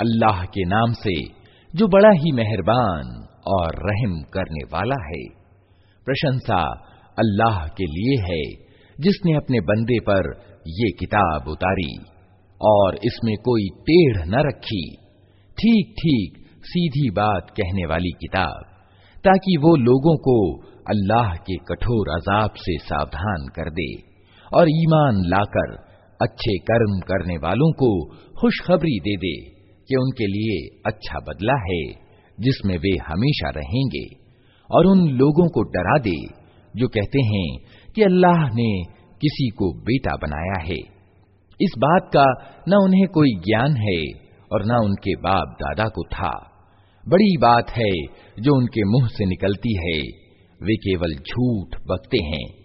अल्लाह के नाम से, जो बड़ा ही मेहरबान और रहम करने वाला है। प्रशंसा अल्लाह के लिए है, जिसने अपने बंदे पर ये किताब उतारी, और इसमें कोई टेढ़ न रखी। ठीक ठीक सीधी बात कहने वाली किताब, ताकि वो लोगों को अल्लाह के कठोर अजाब से सावधान कर दे, और ईमान लाकर अच्छे कर्म करने वालों को खुशखबरी दे दे। कि उनके लिए अच्छा बदला है, जिसमें वे हमेशा रहेंगे। और उन लोगों को डरा दे, जो कहते हैं कि अल्लाह ने किसी को बेटा बनाया है। इस बात का न उन्हें कोई ज्ञान है और न उनके बाप दादा को था। बड़ी बात है जो उनके मुँह से निकलती है, वे केवल झूठ बकते हैं।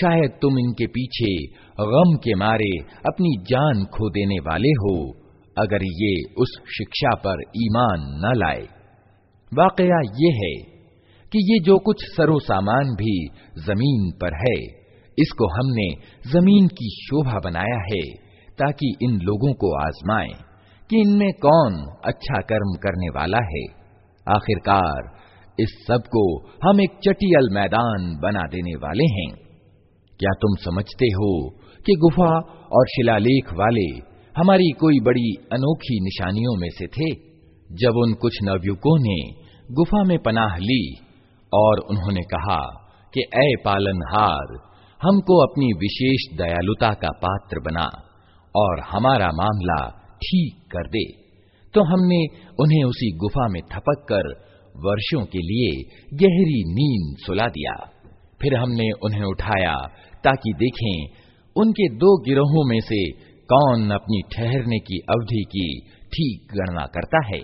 शायद तुम इनके पीछे गम के मारे अपनी जान खो देने वाले हो, अगर ये उस शिक्षा पर ईमान न लाए। वाकया ये है कि ये जो कुछ सरो सामान भी ज़मीन पर है, इसको हमने ज़मीन की शोभा बनाया है, ताकि इन लोगों को आजमाए कि इनमें कौन अच्छा कर्म करने वाला है। आखिरकार इस सबको हम एक चटियल मैदान बना देने वाले हैं। क्या तुम समझते हो कि गुफा और शिलालेख वाले हमारी कोई बड़ी अनोखी निशानियों में से थे? जब उन कुछ नवयुवकों ने गुफा में पनाह ली और उन्होंने कहा कि ए पालनहार, हमको अपनी विशेष दयालुता का पात्र बना और हमारा मामला ठीक कर दे। तो हमने उन्हें उसी गुफा में थपक कर वर्षों के लिए गहरी नींद सुला दिया। फिर हमने उन्हें उठाया ताकि देखें उनके दो गिरोहों में से कौन अपनी ठहरने की अवधि की ठीक गणना करता है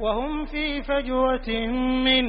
वहुम फी फजवत मिन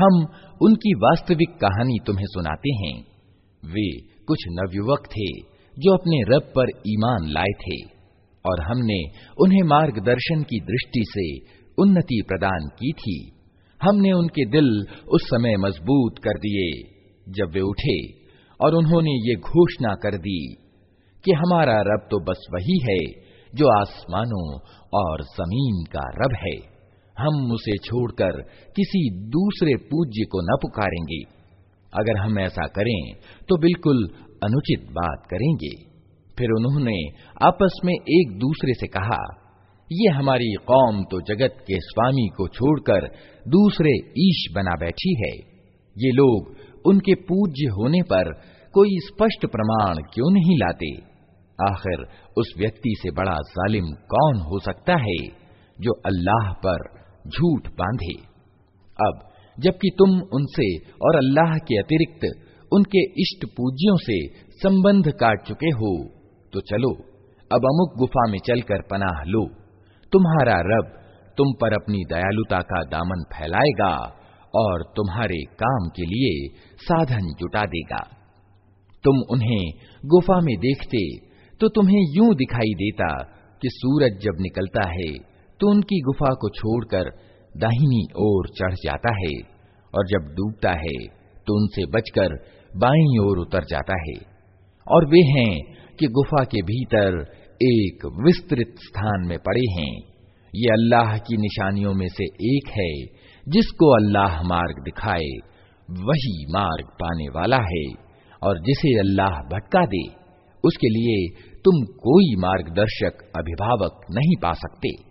हम उनकी वास्तविक कहानी तुम्हें सुनाते हैं वे कुछ नवयुवक थे जो अपने रब पर ईमान लाए थे, और हमने उन्हें मार्गदर्शन की दृष्टि से उन्नति प्रदान की थी। हमने उनके दिल उस समय मज़बूत कर दिए, जब वे उठे, और उन्होंने ये घोषणा कर दी कि हमारा रब तो बस वही है, जो आसमानों और ज़मीन का रब है। हम उसे छोड़कर किसी दूसरे पूज्य को न पुकारेंगे। अगर हम ऐसा करें तो बिल्कुल अनुचित बात करेंगे। फिर उन्होंने आपस में एक दूसरे से कहा, ये हमारी कौम तो जगत के स्वामी को छोड़कर दूसरे ईश बना बैठी है। ये लोग उनके पूज्य होने पर कोई स्पष्ट प्रमाण क्यों नहीं लाते? आखिर उस व्यक्ति से बड़ा जालिम कौन हो सकता है जो अल्लाह पर झूठ बांधे? अब जबकि तुम उनसे और अल्लाह के अतिरिक्त उनके इष्ट पूज्यों से संबंध काट चुके हो। तो चलो, अब अमुक गुफा में चलकर पनाह लो। तुम्हारा रब तुम पर अपनी दयालुता का दामन फैलाएगा और तुम्हारे काम के लिए साधन जुटा देगा। तुम उन्हें गुफा में देखते तो तुम्हें यूँ दिखाई देता कि सूरज जब निकलता है तो उनकी गुफा को छोड़कर दाहिनी ओर चढ़ जाता है और जब डूबता है तो उनसे बचकर बाईं ओर उतर जाता है। और वे हैं कि गुफा के भीतर एक विस्तृत स्थान में पड़े हैं। ये अल्लाह की निशानियों में से एक है, जिसको अल्लाह मार्ग दिखाए, वही मार्ग पाने वाला है। और जिसे अल्लाह भटका दे, उसके लिए तुम कोई मार्गदर्शक, अभिभावक नहीं पा सकते।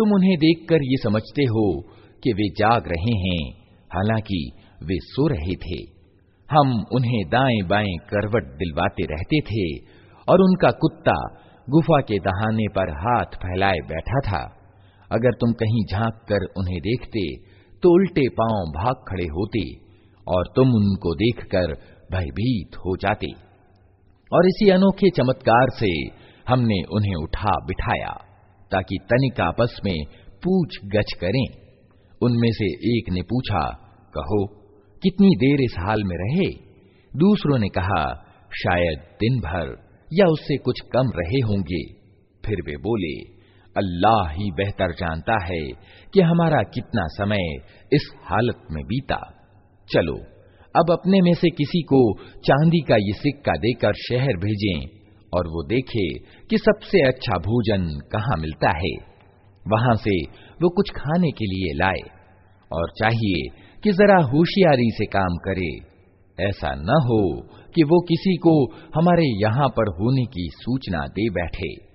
तुम उन्हें देखकर ये समझते हो कि वे जाग रहे हैं हालांकि वे सो रहे थे हम उन्हें दाएं बाएं करवट दिलवाते रहते थे और उनका कुत्ता गुफा के दहाने पर हाथ फैलाए बैठा था अगर तुम कहीं झांक कर उन्हें देखते तो उल्टे पांव भाग खड़े होते और तुम उनको देखकर भयभीत हो जाते। और इसी अनोखे चमत्कार से हमने उन्हें उठा बिठाया, ताकि तनिक आपस में पूछ गछ करें। उनमें से एक ने पूछा, कहो, कितनी देर इस हाल में रहे? दूसरों ने कहा, शायद दिन भर या उससे कुछ कम रहे होंगे। फिर वे बोले, अल्लाह ही बेहतर जानता है कि हमारा कितना समय इस हालत में बीता। चलो, अब अपने में से किसी को चांदी का ये सिक्का देकर शहर भेजें और वो देखे कि सबसे अच्छा भोजन कहाँ मिलता है। वहाँ से वो कुछ खाने के लिए लाए और चाहिए कि जरा होशियारी से काम करे। ऐसा न हो कि वो किसी को हमारे यहाँ पर होने की सूचना दे बैठे।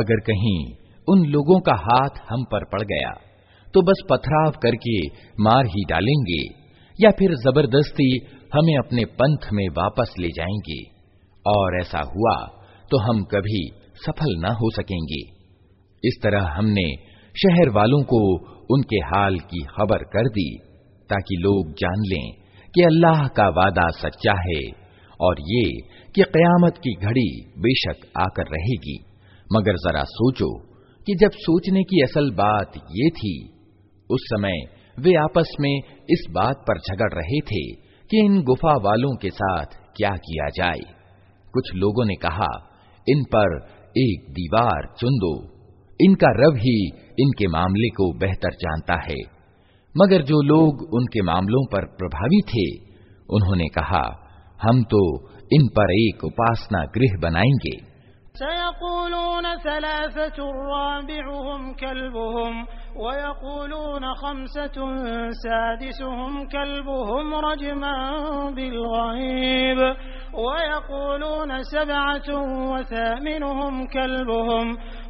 अगर कहीं उन लोगों का हाथ हम पर पड़ गया तो बस पथराव करके मार ही डालेंगे या फिर जबरदस्ती हमें अपने पंथ में वापस ले जाएंगे और ऐसा हुआ तो हम कभी सफल न हो सकेंगे इस तरह हमने शहर वालों को उनके हाल की खबर कर दी, ताकि लोग जान लें कि अल्लाह का वादा सच्चा है और ये कि कयामत की घड़ी बेशक आकर रहेगी। मगर जरा सोचो कि जब सोचने की असल बात ये थी, उस समय वे आपस में इस बात पर झगड़ रहे थे कि इन गुफा वालों के साथ क्या किया जाए। कुछ लोगों ने कहा, इन पर एक दीवार चुन दो। इनका रब ही इनके मामले को बेहतर जानता है। मगर जो लोग उनके मामलों पर प्रभावी थे, उन्होंने कहा, हम तो इन पर एक उपासना गृह बनाएँगे। सयकूलून राबिउहुम कल्बुहुम, वयकूलून खमसतुन सादिसुहुम कल्बुहुम रजमन बिलगैब, वयकूलून सबअतुन वथामिनुहुम कल्बुहुम।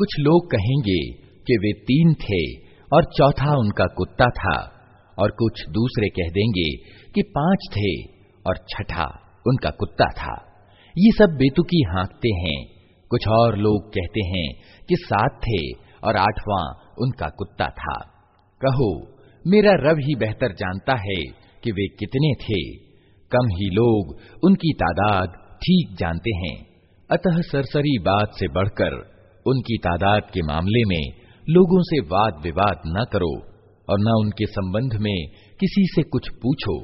कुछ लोग कहेंगे कि वे तीन थे और चौथा उनका कुत्ता था और कुछ दूसरे कह देंगे कि पांच थे और छठा उनका कुत्ता था ये सब बेतुकी हाँकते हैं कुछ और लोग कहते हैं कि सात थे और आठवां उनका कुत्ता था कहो मेरा रब ही बेहतर जानता है कि वे कितने थे। कम ही लोग उनकी तादाद ठीक जानते हैं। अतः सरसरी बात से बढ़कर उनकी तादाद के मामले में लोगों से वाद विवाद न करो और न उनके संबंध में किसी से कुछ पूछो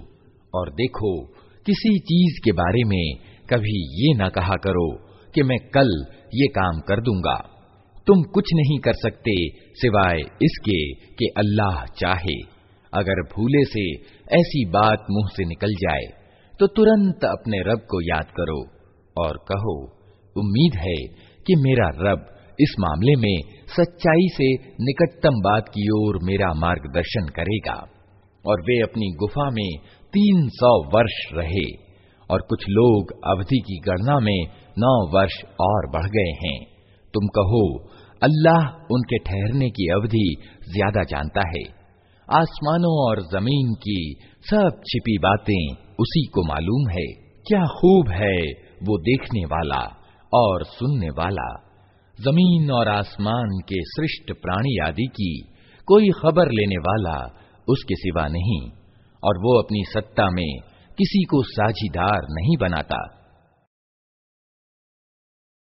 और देखो, किसी चीज़ के बारे में कभी ये न कहा करो कि मैं कल ये काम कर दूँगा। तुम कुछ नहीं कर सकते, सिवाय इसके कि अल्लाह चाहे। अगर भूले से ऐसी बात मुँह से निकल जाए तो तुरंत अपने रब को याद करो और कहो, उम्मीद है कि मेरा रब इस मामले में सच्चाई से निकटतम बात की ओर मेरा मार्गदर्शन करेगा और वे अपनी गुफा में तीन सौ वर्ष रहे और कुछ लोग अवधि की गणना में नौ वर्ष और बढ़ गए हैं। तुम कहो अल्लाह उनके ठहरने की अवधि ज़्यादा जानता है। आसमानों और ज़मीन की सब छिपी बातें उसी को मालूम है। क्या खूब है वो देखने वाला और सुनने वाला। ज़मीन और आसमान के सृष्ट प्राणी आदि की कोई खबर लेने वाला उसके सिवा नहीं, और वो अपनी सत्ता में किसी को साझीदार नहीं बनाता।